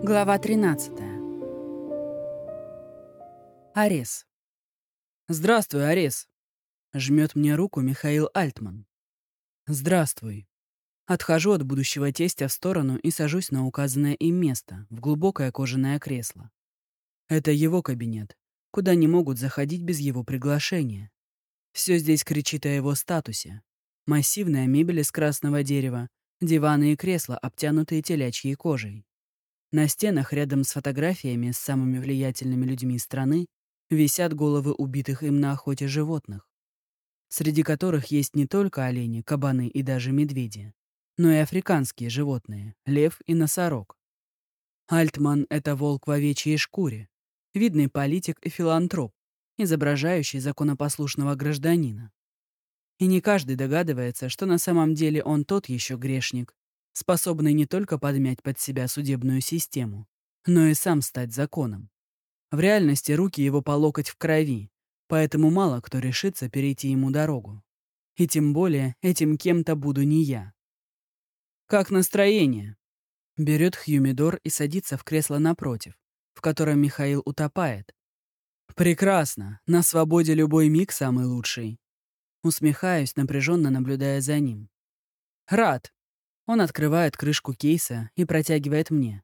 Глава 13. Арес. «Здравствуй, Арес!» — жмет мне руку Михаил Альтман. «Здравствуй». Отхожу от будущего тестя в сторону и сажусь на указанное им место, в глубокое кожаное кресло. Это его кабинет, куда не могут заходить без его приглашения. Все здесь кричит о его статусе. Массивная мебель из красного дерева, диваны и кресла, обтянутые телячьей кожей. На стенах рядом с фотографиями с самыми влиятельными людьми страны висят головы убитых им на охоте животных, среди которых есть не только олени, кабаны и даже медведи, но и африканские животные — лев и носорог. Альтман — это волк в овечьей шкуре, видный политик и филантроп, изображающий законопослушного гражданина. И не каждый догадывается, что на самом деле он тот еще грешник, способный не только подмять под себя судебную систему, но и сам стать законом. В реальности руки его по локоть в крови, поэтому мало кто решится перейти ему дорогу. И тем более этим кем-то буду не я. «Как настроение?» Берет Хьюмидор и садится в кресло напротив, в котором Михаил утопает. «Прекрасно. На свободе любой миг самый лучший». Усмехаюсь, напряженно наблюдая за ним. «Рад. Он открывает крышку кейса и протягивает мне.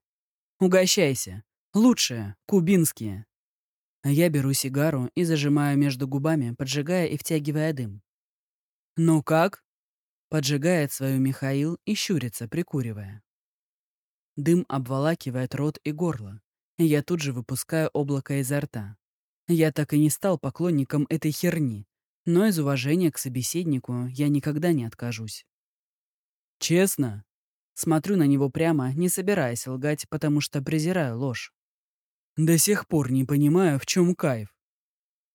«Угощайся. Лучшее. Кубинские». А я беру сигару и зажимаю между губами, поджигая и втягивая дым. «Ну как?» Поджигает свою Михаил и щурится, прикуривая. Дым обволакивает рот и горло, и я тут же выпускаю облако изо рта. Я так и не стал поклонником этой херни, но из уважения к собеседнику я никогда не откажусь. Честно? Смотрю на него прямо, не собираясь лгать, потому что презираю ложь. До сих пор не понимаю, в чем кайф.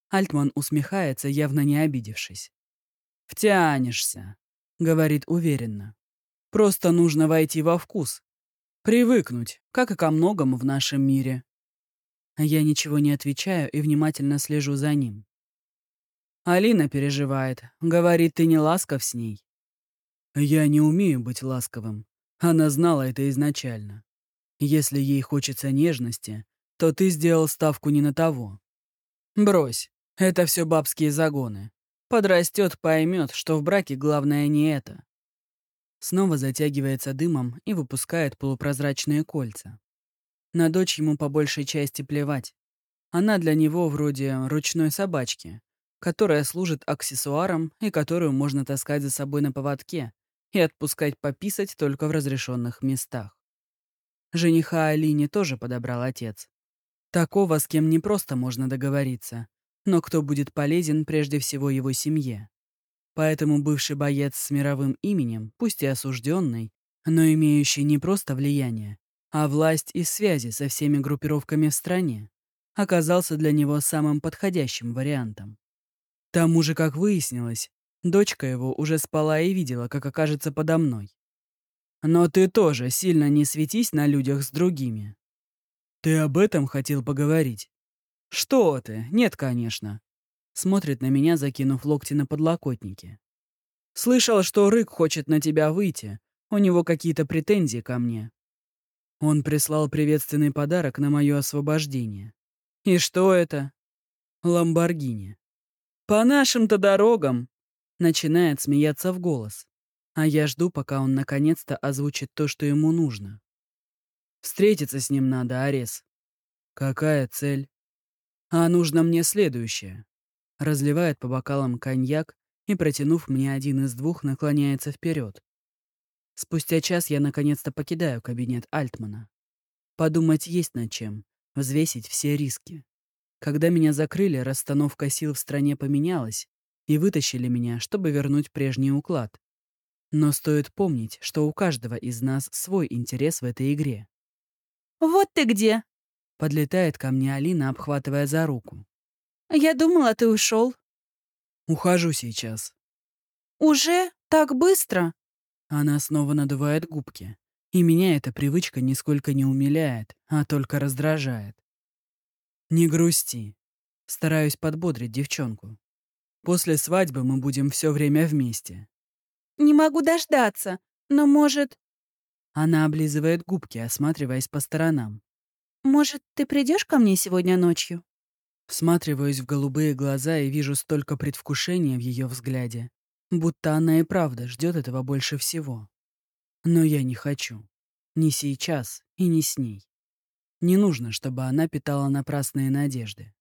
Альтман усмехается, явно не обидевшись. «Втянешься», — говорит уверенно. «Просто нужно войти во вкус. Привыкнуть, как и ко многому в нашем мире». Я ничего не отвечаю и внимательно слежу за ним. Алина переживает. Говорит, ты не ласков с ней. Я не умею быть ласковым. Она знала это изначально. Если ей хочется нежности, то ты сделал ставку не на того. Брось, это все бабские загоны. Подрастет, поймет, что в браке главное не это. Снова затягивается дымом и выпускает полупрозрачные кольца. На дочь ему по большей части плевать. Она для него вроде ручной собачки, которая служит аксессуаром и которую можно таскать за собой на поводке, и отпускать пописать только в разрешенных местах. Жениха Алине тоже подобрал отец. Такого, с кем не просто можно договориться, но кто будет полезен прежде всего его семье. Поэтому бывший боец с мировым именем, пусть и осужденный, но имеющий не просто влияние, а власть и связи со всеми группировками в стране, оказался для него самым подходящим вариантом. К тому же, как выяснилось, Дочка его уже спала и видела, как окажется подо мной. Но ты тоже сильно не светись на людях с другими. Ты об этом хотел поговорить? Что ты? Нет, конечно. Смотрит на меня, закинув локти на подлокотники. Слышал, что Рык хочет на тебя выйти. У него какие-то претензии ко мне. Он прислал приветственный подарок на мое освобождение. И что это? Ламборгини. По нашим-то дорогам, Начинает смеяться в голос. А я жду, пока он наконец-то озвучит то, что ему нужно. Встретиться с ним надо, Арес. Какая цель? А нужно мне следующее. Разливает по бокалам коньяк и, протянув мне один из двух, наклоняется вперед. Спустя час я наконец-то покидаю кабинет Альтмана. Подумать есть над чем, взвесить все риски. Когда меня закрыли, расстановка сил в стране поменялась, и вытащили меня, чтобы вернуть прежний уклад. Но стоит помнить, что у каждого из нас свой интерес в этой игре. «Вот ты где!» — подлетает ко мне Алина, обхватывая за руку. «Я думала, ты ушел. «Ухожу сейчас». «Уже? Так быстро?» Она снова надувает губки. И меня эта привычка нисколько не умиляет, а только раздражает. «Не грусти». Стараюсь подбодрить девчонку. После свадьбы мы будем все время вместе. Не могу дождаться, но может... Она облизывает губки, осматриваясь по сторонам. Может, ты придешь ко мне сегодня ночью? Всматриваюсь в голубые глаза и вижу столько предвкушения в ее взгляде, будто она и правда ждет этого больше всего. Но я не хочу. Ни сейчас и не с ней. Не нужно, чтобы она питала напрасные надежды.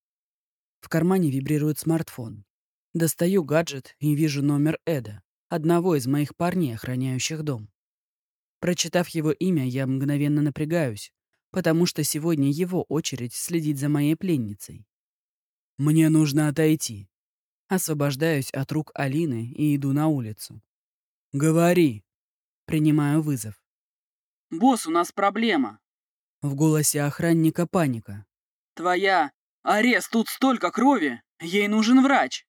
В кармане вибрирует смартфон. Достаю гаджет и вижу номер Эда, одного из моих парней, охраняющих дом. Прочитав его имя, я мгновенно напрягаюсь, потому что сегодня его очередь следить за моей пленницей. Мне нужно отойти. Освобождаюсь от рук Алины и иду на улицу. «Говори!» Принимаю вызов. «Босс, у нас проблема!» В голосе охранника паника. «Твоя... Арест, тут столько крови! Ей нужен врач!»